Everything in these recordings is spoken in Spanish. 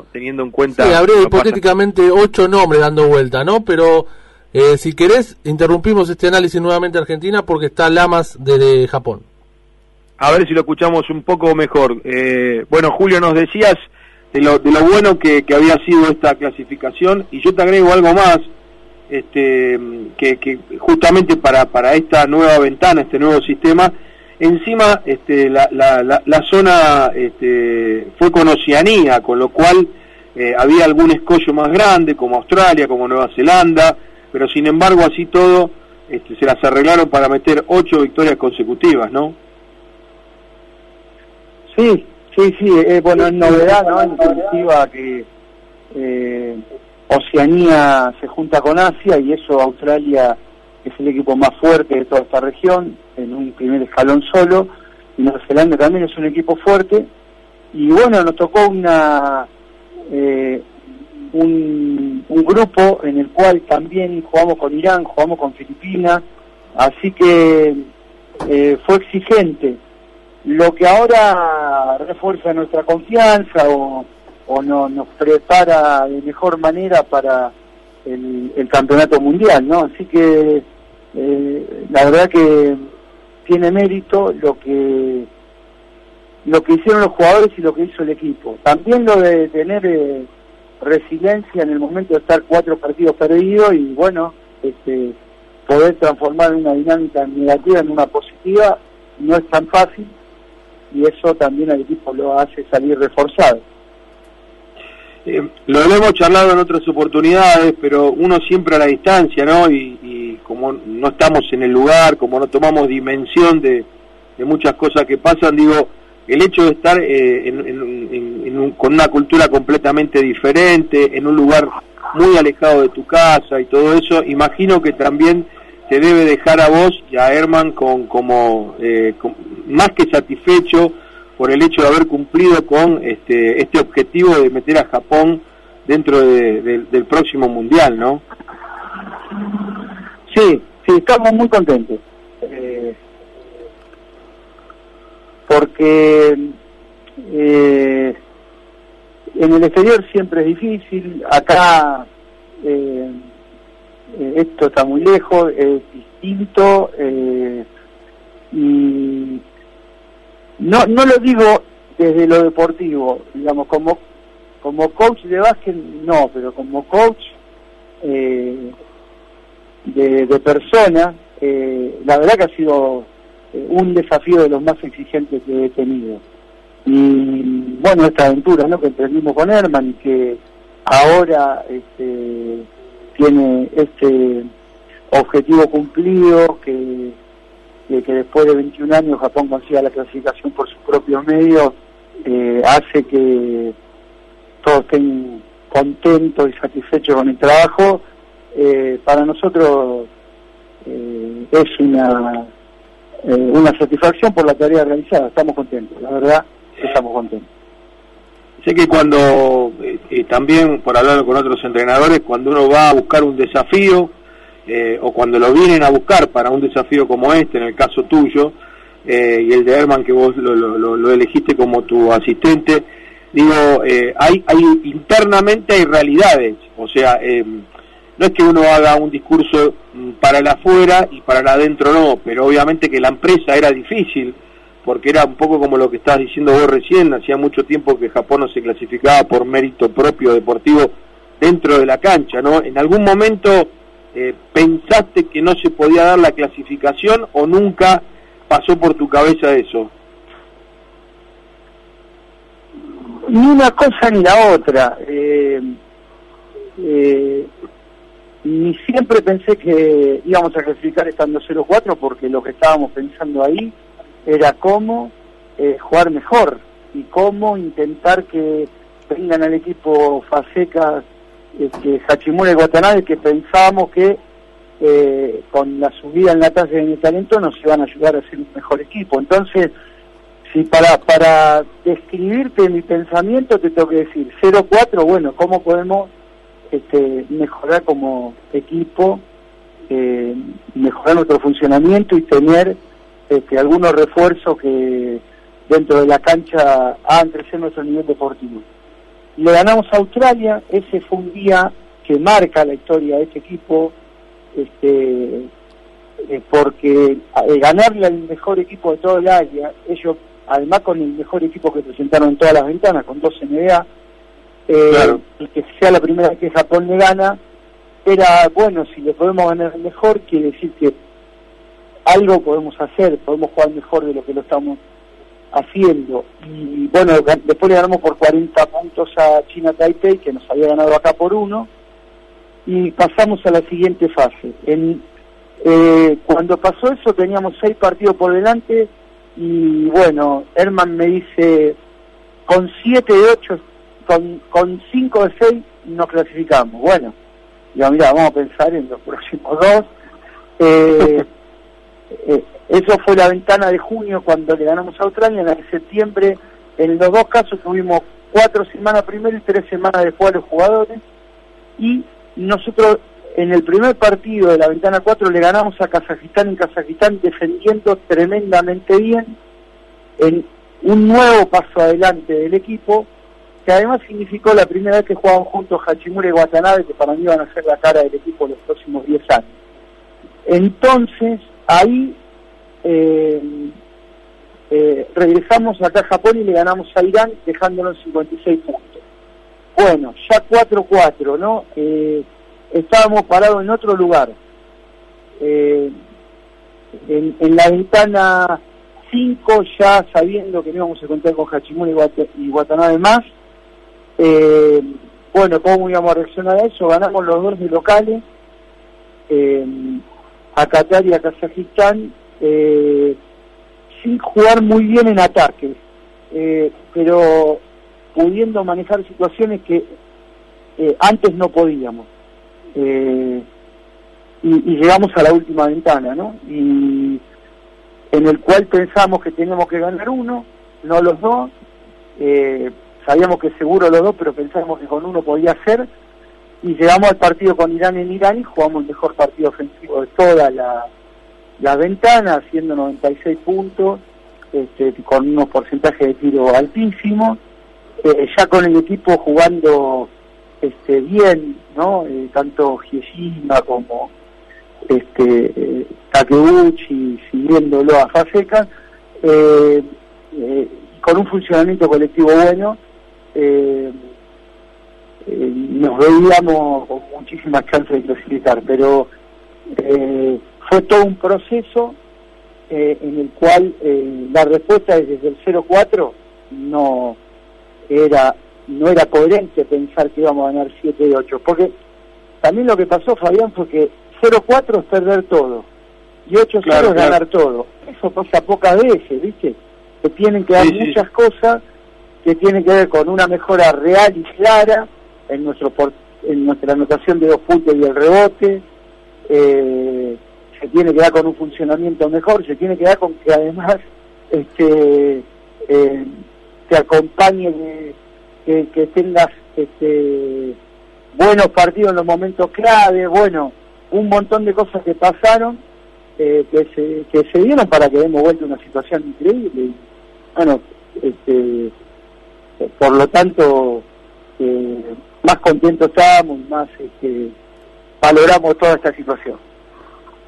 ¿no? Teniendo en cuenta... Sí, habría hipotéticamente ocho nombres dando vuelta, ¿no? Pero eh, si querés, interrumpimos este análisis nuevamente Argentina porque está Lamas de, Japón. A ver si lo escuchamos un poco mejor. Eh, bueno, Julio, nos decías de lo, de lo bueno que, que, había sido esta clasificación y yo te agrego algo más, este, que, que justamente para, para esta nueva ventana, este nuevo sistema, encima este, la, la, la, zona este, fue con Oceanía, con lo cual eh, había algún escollo más grande, como Australia, como Nueva Zelanda, pero sin embargo así todo este, se las arreglaron para meter ocho victorias consecutivas, ¿no? Sí, sí, sí, eh, bueno, es novedad, ¿no? En definitiva que eh, Oceanía se junta con Asia y eso Australia es el equipo más fuerte de toda esta región, en un primer escalón solo, y Nueva Zelanda también es un equipo fuerte, y bueno, nos tocó una eh, un, grupo en el cual también jugamos con Irán, jugamos con Filipinas, así que eh, fue exigente. Lo que ahora refuerza nuestra confianza o, o no, nos prepara de mejor manera para el, el campeonato mundial, ¿no? Así que eh, la verdad que tiene mérito lo que lo que hicieron los jugadores y lo que hizo el equipo. También lo de tener eh, resiliencia en el momento de estar cuatro partidos perdidos y bueno, este, poder transformar una dinámica negativa en una positiva no es tan fácil y eso también al equipo lo hace salir reforzado. Eh, lo hemos charlado en otras oportunidades, pero uno siempre a la distancia, ¿no? Y, como no estamos en el lugar, como no tomamos dimensión de, muchas cosas que pasan, digo, el hecho de estar eh, con una cultura completamente diferente, en un lugar muy alejado de tu casa y todo eso, imagino que también te debe dejar a vos y a Herman con, como eh, más que satisfecho por el hecho de haber cumplido con este, este objetivo de meter a Japón dentro del próximo mundial, ¿no? Sí, sí, estamos muy contentos. Eh, porque eh, en el exterior siempre es difícil, acá eh, esto está muy lejos, es distinto y no no lo digo desde lo deportivo, digamos, como como coach de básquet no, pero como coach eh, de, persona, eh, la verdad que ha sido eh, un desafío de los más exigentes que he tenido. Y bueno, esta aventura ¿no? que emprendimos con Herman y que ahora este, tiene este objetivo cumplido, que que después de 21 años Japón consiga la clasificación por sus propios medios, eh, hace que todos estén contentos y satisfechos con el trabajo. Eh, para nosotros eh, es una, una satisfacción por la tarea realizada, estamos contentos, la verdad estamos contentos. Sé que cuando, también por hablar con otros entrenadores, cuando uno va a buscar un desafío, eh, o cuando lo vienen a buscar para un desafío como este, en el caso tuyo, eh, y el de Herman que vos lo, lo, elegiste como tu asistente, digo, eh, hay, hay internamente hay realidades, o sea, no es que uno haga un discurso mm, para el afuera y para el adentro no, pero obviamente que la empresa era difícil, porque era un poco como lo que estabas diciendo vos recién, hacía mucho tiempo que Japón no se clasificaba por mérito propio deportivo dentro de la cancha, ¿no? En algún momento eh, ¿pensaste que no se podía dar la clasificación o nunca pasó por tu cabeza eso? Ni una cosa ni la otra. Eh, eh, ni siempre pensé que íbamos a clasificar estando 0-4 porque lo que estábamos pensando ahí era cómo jugar mejor y cómo intentar que vengan al equipo Faseca este, Hachimura y Watanabe que pensábamos que eh, con la subida en la tasa de talento nos iban a ayudar a ser un mejor equipo. Entonces, si para, para describirte mi pensamiento te tengo que decir 0-4, bueno, ¿cómo podemos este, mejorar como equipo, eh, mejorar nuestro funcionamiento y tener este, algunos refuerzos que dentro de la cancha hagan crecer nuestro nivel deportivo? Le ganamos a Australia, ese fue un día que marca la historia de este equipo, este, eh, porque eh, ganarle al mejor equipo de todo el área, ellos además con el mejor equipo que presentaron en todas las ventanas, con dos NBA, eh, y que sea la primera vez que Japón le gana, era bueno, si le podemos ganar mejor, quiere decir que algo podemos hacer, podemos jugar mejor de lo que lo estamos haciendo. Y bueno, después le ganamos por 40 puntos a China Taipei, que nos había ganado acá por uno, y pasamos a la siguiente fase. En, eh, cuando pasó eso teníamos seis partidos por delante y bueno, Herman me dice, con siete de ocho, con, con cinco de seis nos clasificamos. Bueno, yo mira, vamos a pensar en los próximos dos. Eh, eh, eso fue la ventana de junio cuando le ganamos a Australia, en la de septiembre, en los dos casos tuvimos cuatro semanas primero y tres semanas después a los jugadores y nosotros en el primer partido de la ventana 4 le ganamos a Kazajistán en Kazajistán defendiendo tremendamente bien en un nuevo paso adelante del equipo que además significó la primera vez que jugaban juntos Hachimura y Watanabe que para mí iban a ser la cara del equipo los próximos 10 años. Entonces ahí eh, eh, regresamos acá a Japón y le ganamos a Irán dejándonos 56 puntos. Bueno, ya 4-4, ¿no? Eh, estábamos parados en otro lugar. En, la ventana 5, ya sabiendo que no íbamos a contar con Hachimura y, Watanabe más, eh, bueno, ¿cómo íbamos a reaccionar a eso? Ganamos los dos de locales, a Qatar y a Kazajistán, sin jugar muy bien en ataque, pero pudiendo manejar situaciones que antes no podíamos. Eh, y, llegamos a la última ventana, ¿no? Y en el cual pensamos que teníamos que ganar uno, no los dos, eh, sabíamos que seguro los dos, pero pensábamos que con uno podía ser, y llegamos al partido con Irán en Irán y jugamos el mejor partido ofensivo de toda la, la ventana, haciendo 96 puntos, este, con unos porcentajes de tiro altísimos, eh, ya con el equipo jugando este, bien, ¿no? Eh, tanto Giesima como este, Takeuchi, siguiéndolo a Faseca, eh, con un funcionamiento colectivo bueno, nos veíamos con muchísimas chances de clasificar, pero fue todo un proceso en el cual la respuesta desde el 0-4 no era no era coherente pensar que íbamos a ganar 7 de 8, porque también lo que pasó, Fabián, fue que 0-4 es perder todo y 8-0 es ganar todo. Eso pasa pocas veces, ¿viste? Que tienen que dar muchas cosas que tienen que ver con una mejora real y clara en nuestro en nuestra anotación de dos puntos y el rebote, eh, se tiene que dar con un funcionamiento mejor, se tiene que dar con que además este eh, te acompañe que, tengas este, buenos partidos en los momentos clave, bueno, un montón de cosas que pasaron, eh, que, se, que se dieron para que demos vuelta una situación increíble. Bueno, este, por lo tanto, más contentos estamos, más este, valoramos toda esta situación.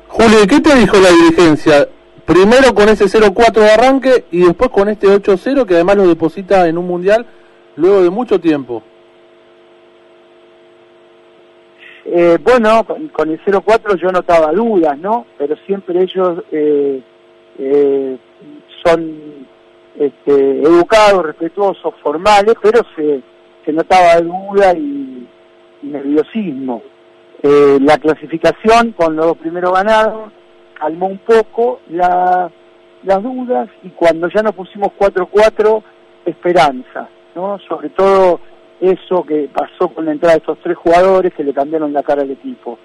Julio, ¿qué te dijo la dirigencia? Primero con ese 0-4 de arranque y después con este 8-0 que además lo deposita en un mundial luego de mucho tiempo? Eh, bueno, con, el 04 yo notaba dudas, ¿no? Pero siempre ellos eh, eh, son este, educados, respetuosos, formales, pero se, se notaba duda y, nerviosismo. la clasificación con los primeros ganados calmó un poco la, las dudas y cuando ya nos pusimos 4-4, esperanza. ¿no? Sobre todo eso que pasó con la entrada de estos tres jugadores que le cambiaron la cara al equipo.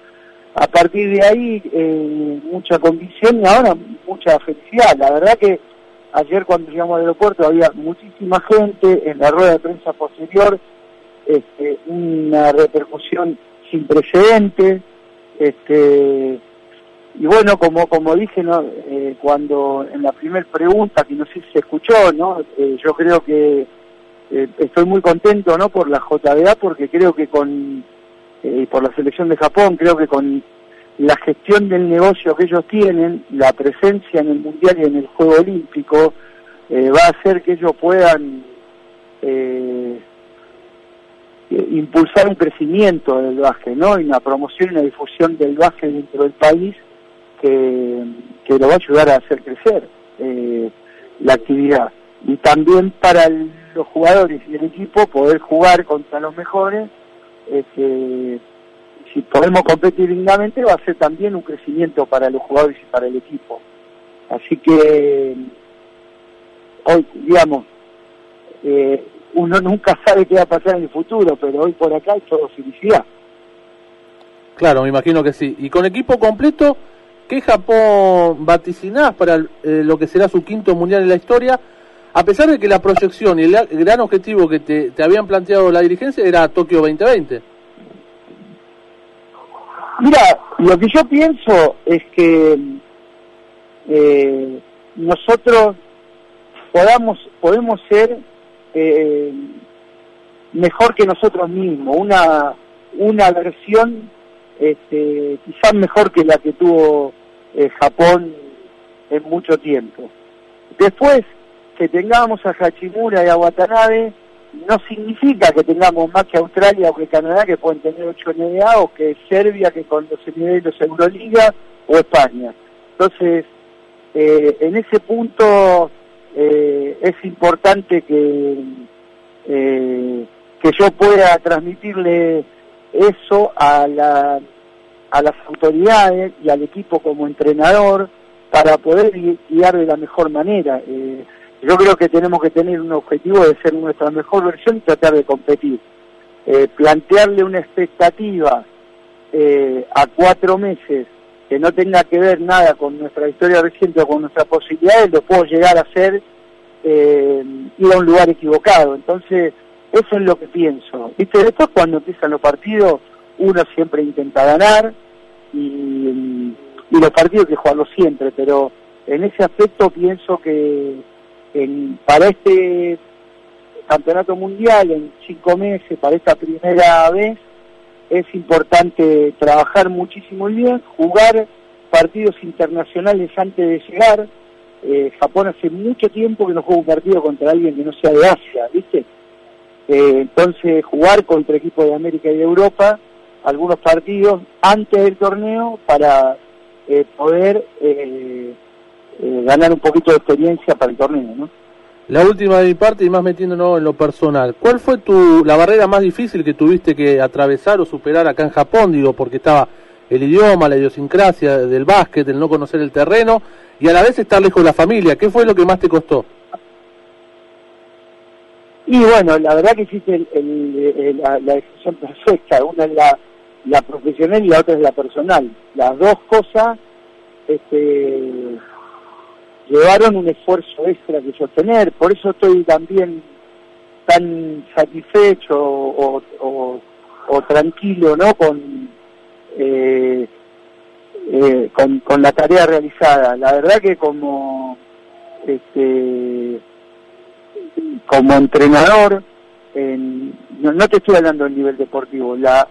A partir de ahí, eh, mucha convicción y ahora mucha felicidad. La verdad que ayer cuando llegamos al aeropuerto había muchísima gente en la rueda de prensa posterior, este, una repercusión sin precedentes, este, y bueno, como como dije ¿no? Eh, cuando en la primera pregunta, que no sé si se escuchó, ¿no? Eh, yo creo que eh, estoy muy contento no por la JBA porque creo que con eh, por la selección de Japón creo que con la gestión del negocio que ellos tienen la presencia en el mundial y en el juego olímpico eh, va a hacer que ellos puedan impulsar un crecimiento del básquet no y una promoción y una difusión del básquet dentro del país que, que lo va a ayudar a hacer crecer la actividad. Y también para los jugadores y el equipo poder jugar contra los mejores este, si podemos competir dignamente va a ser también un crecimiento para los jugadores y para el equipo así que hoy digamos eh, uno nunca sabe qué va a pasar en el futuro pero hoy por acá hay todo felicidad claro me imagino que sí y con equipo completo ¿qué Japón vaticinás para eh, lo que será su quinto mundial en la historia? a pesar de que la proyección y el, gran objetivo que te, habían planteado la dirigencia era Tokio 2020. Mira, lo que yo pienso es que eh, nosotros podamos podemos ser eh, mejor que nosotros mismos, una una versión este, quizás mejor que la que tuvo eh, Japón en mucho tiempo. Después, que tengamos a Hachimura y a Watanabe no significa que tengamos más que Australia o que Canadá que pueden tener 8 NBA o que Serbia que con los niveles Euroliga o España. Entonces, eh, en ese punto eh, es importante que, eh, que yo pueda transmitirle eso a, la, a las autoridades y al equipo como entrenador para poder guiar de la mejor manera. Yo creo que tenemos que tener un objetivo de ser nuestra mejor versión y tratar de competir. Eh, plantearle una expectativa eh, a cuatro meses que no tenga que ver nada con nuestra historia reciente o con nuestras posibilidades, lo puedo llegar a hacer eh, ir a un lugar equivocado. Entonces, eso es lo que pienso. ¿Viste? Después, cuando empiezan los partidos, uno siempre intenta ganar y, y los partidos hay que jugarlos siempre, pero en ese aspecto pienso que para este campeonato mundial en cinco meses, para esta primera vez, es importante trabajar muchísimo bien, jugar partidos internacionales antes de llegar. Eh, Japón hace mucho tiempo que no juega un partido contra alguien que no sea de Asia, ¿viste? Eh, entonces, jugar contra equipos de América y de Europa, algunos partidos antes del torneo para eh, poder eh, ganar un poquito de experiencia para el torneo, ¿no? La última de mi parte y más metiéndonos en lo personal. ¿Cuál fue tu la barrera más difícil que tuviste que atravesar o superar acá en Japón? Digo, porque estaba el idioma, la idiosincrasia del básquet, el no conocer el terreno y a la vez estar lejos de la familia. ¿Qué fue lo que más te costó? Y bueno, la verdad que hiciste el, la, la, decisión perfecta. Una es la, la profesional y la otra es la personal. Las dos cosas este, llevaron un esfuerzo extra que sostener, por eso estoy también tan satisfecho o, tranquilo no con, eh, eh, con, la tarea realizada. La verdad que como este como entrenador no, te estoy hablando del nivel deportivo la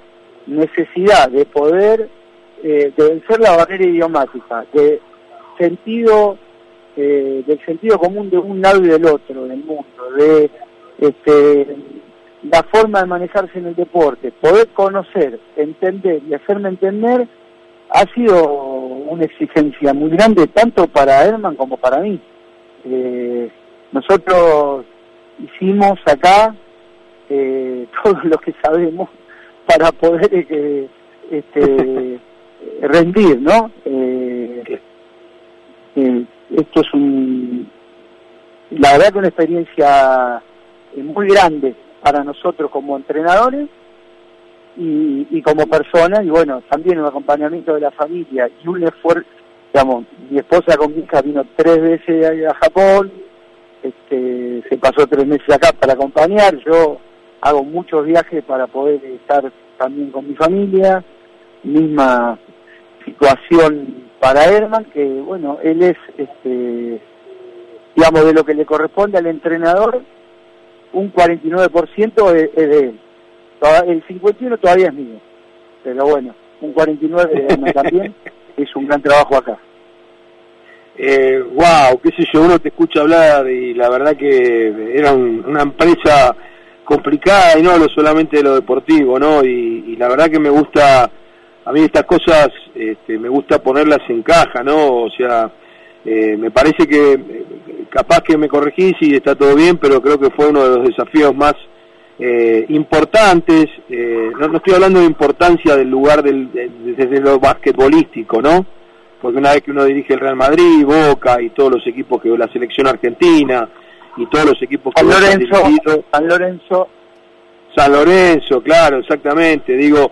necesidad de poder eh, de vencer la barrera idiomática de sentido eh, del sentido común de un lado y del otro del mundo, de este, la forma de manejarse en el deporte, poder conocer, entender y hacerme entender, ha sido una exigencia muy grande tanto para Herman como para mí. Eh, nosotros hicimos acá eh, todo lo que sabemos para poder eh, este, rendir, ¿no? Esto es un, la verdad que una experiencia eh, muy grande para nosotros como entrenadores y, como personas y bueno, también un acompañamiento de la familia y un esfuerzo, digamos, mi esposa con mi hija vino tres veces a Japón, este, se pasó tres meses acá para acompañar, yo hago muchos viajes para poder estar también con mi familia, misma situación para Herman, que bueno, él es, este, digamos, de lo que le corresponde al entrenador, un 49% es, es de él. El 51 todavía es mío, pero bueno, un 49 también es un gran trabajo acá. Eh, wow, qué sé yo, uno te escucha hablar y la verdad que era una empresa complicada y no hablo solamente de lo deportivo, ¿no? Y, la verdad que me gusta, a mí estas cosas, este, me gusta ponerlas en caja, ¿no? O sea, eh, me parece que capaz que me corregís y está todo bien, pero creo que fue uno de los desafíos más eh, importantes, eh, no, no, estoy hablando de importancia del lugar del, desde lo basquetbolístico, ¿no? Porque una vez que uno dirige el Real Madrid, Boca y todos los equipos que la selección argentina y todos los equipos que San Lorenzo, San Lorenzo, San Lorenzo, claro, exactamente. Digo,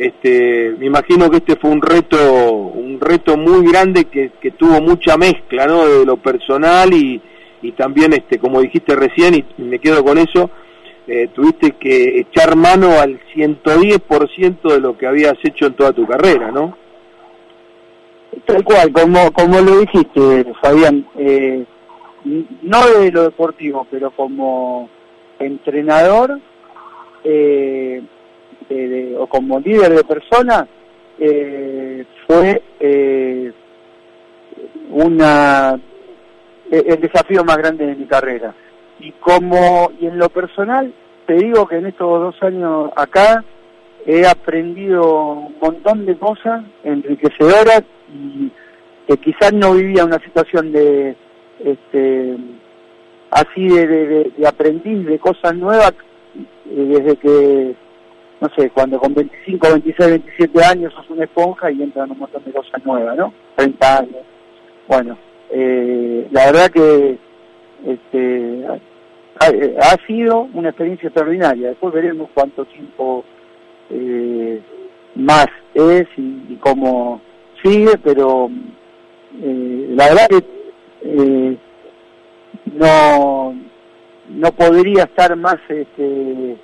este, me imagino que este fue un reto, un reto muy grande que, que tuvo mucha mezcla, ¿no? De lo personal y, y también, este, como dijiste recién y me quedo con eso eh, tuviste que echar mano al 110% de lo que habías hecho en toda tu carrera, ¿no? Tal cual, como, como lo dijiste, Fabián, eh, no de lo deportivo, pero como entrenador eh, o como líder de personas, eh, fue eh, una el desafío más grande de mi carrera. Y como y en lo personal te digo que en estos dos años acá he aprendido un montón de cosas enriquecedoras y que quizás no vivía una situación de este así de, de, de aprendiz de cosas nuevas eh, desde que no sé, cuando con 25, 26, 27 años sos una esponja y entran un montón de cosas nuevas, ¿no? 30 años. Bueno, eh, la verdad que este, ha, sido una experiencia extraordinaria. Después veremos cuánto tiempo eh, más es y, cómo sigue, pero eh, la verdad que eh, no no podría estar más este,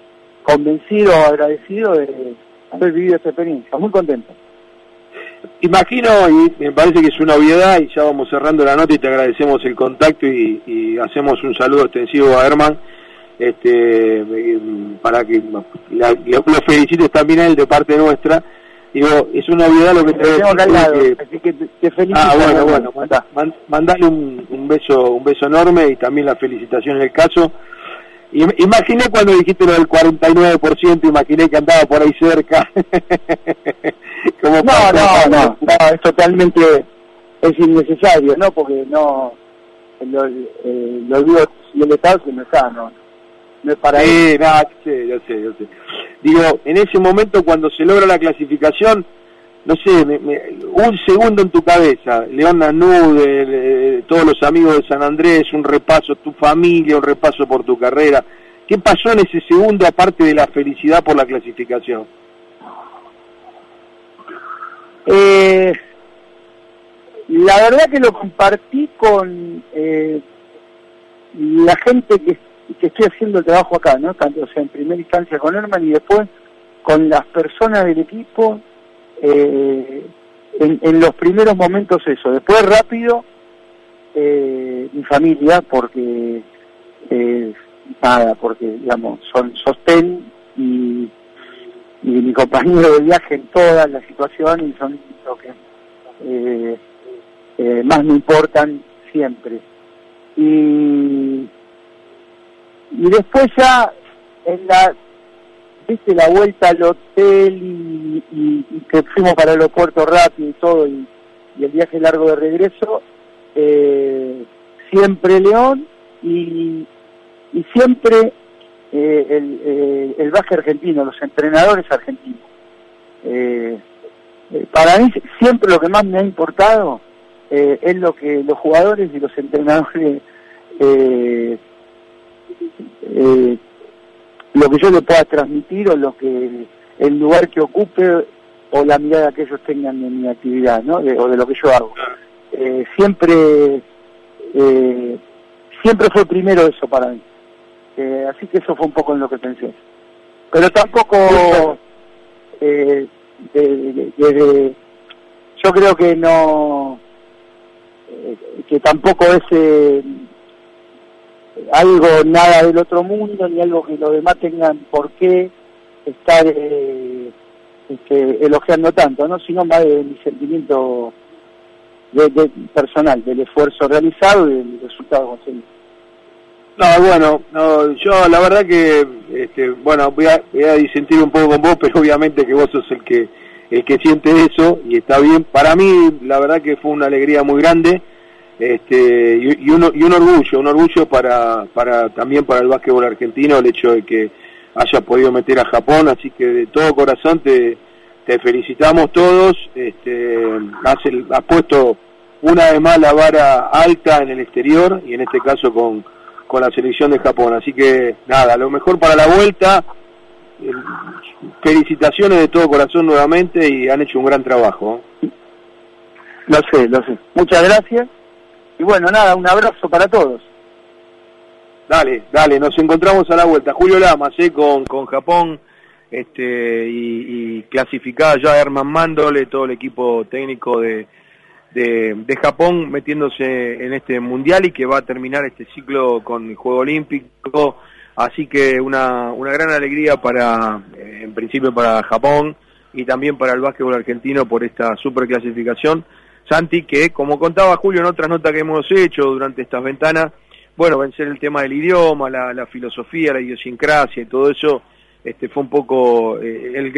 convencido agradecido de haber vivido esta experiencia. Muy contento. Imagino, y me parece que es una obviedad, y ya vamos cerrando la nota y te agradecemos el contacto y, hacemos un saludo extensivo a Herman, este, para que lo felicites también a él de parte nuestra. Digo, es una obviedad lo que te decir. Que, te felicito. Ah, bueno, bueno, mandale un, un, beso, un beso enorme y también la felicitación en el caso. Imaginé cuando dijiste lo del 49%, imaginé que andaba por ahí cerca. no, no, no, no, es totalmente, es innecesario, ¿no? Porque no, lo, eh, lo digo, si el Estado se me está, no, no es para sí, no, yo sé, yo sé, yo sé. Digo, en ese momento cuando se logra la clasificación, no sé, un segundo en tu cabeza, León Nanú, todos los amigos de San Andrés, un repaso, tu familia, un repaso por tu carrera. ¿Qué pasó en ese segundo aparte de la felicidad por la clasificación? Eh, la verdad que lo compartí con eh, la gente que, que estoy haciendo el trabajo acá, ¿no? O sea, en primera instancia con Herman y después con las personas del equipo eh, en, los primeros momentos eso, después rápido eh, mi familia porque eh, nada, porque digamos son sostén y, mi compañero de viaje en todas las situaciones y son lo que más me importan siempre. Y y después ya en la viste la vuelta al hotel y, que fuimos para el aeropuerto rápido y todo y, el viaje largo de regreso eh, siempre León y, y siempre eh, el, eh, el baje argentino los entrenadores argentinos. Para mí siempre lo que más me ha importado es lo que los jugadores y los entrenadores lo que yo le pueda transmitir o lo que el lugar que ocupe o la mirada que ellos tengan en mi actividad, ¿no? o de lo que yo hago. Eh, siempre eh, siempre fue primero eso para mí. Eh, así que eso fue un poco en lo que pensé. Pero tampoco eh, yo creo que no que tampoco es algo nada del otro mundo, ni algo que los demás tengan por qué estar eh, este, elogiando tanto, ¿no? sino más de mi sentimiento de, personal, del esfuerzo realizado y del resultado conseguido. No, bueno, no, yo la verdad que, este, bueno, voy a, voy a disentir un poco con vos, pero obviamente que vos sos el que el que siente eso y está bien. Para mí, la verdad que fue una alegría muy grande este, y, un, y un orgullo, un orgullo para, para también para el básquetbol argentino el hecho de que haya podido meter a Japón, así que de todo corazón te, te felicitamos todos, este, has, has puesto una vez más la vara alta en el exterior y en este caso con, con la selección de Japón, así que nada, lo mejor para la vuelta, eh, felicitaciones de todo corazón nuevamente y han hecho un gran trabajo. Lo sé, lo sé. Muchas gracias y bueno, nada, un abrazo para todos. Dale, dale, nos encontramos a la vuelta. Julio Lamas, eh, con, con Japón este, y, y clasificada ya Herman Mándole, todo el equipo técnico de, de, Japón metiéndose en este mundial y que va a terminar este ciclo con el Juego Olímpico. Así que una, una gran alegría para, eh, en principio para Japón y también para el básquetbol argentino por esta super clasificación. Santi, que como contaba Julio en otras notas que hemos hecho durante estas ventanas, bueno, vencer el tema del idioma, la, filosofía, la idiosincrasia y todo eso, este fue un poco eh, el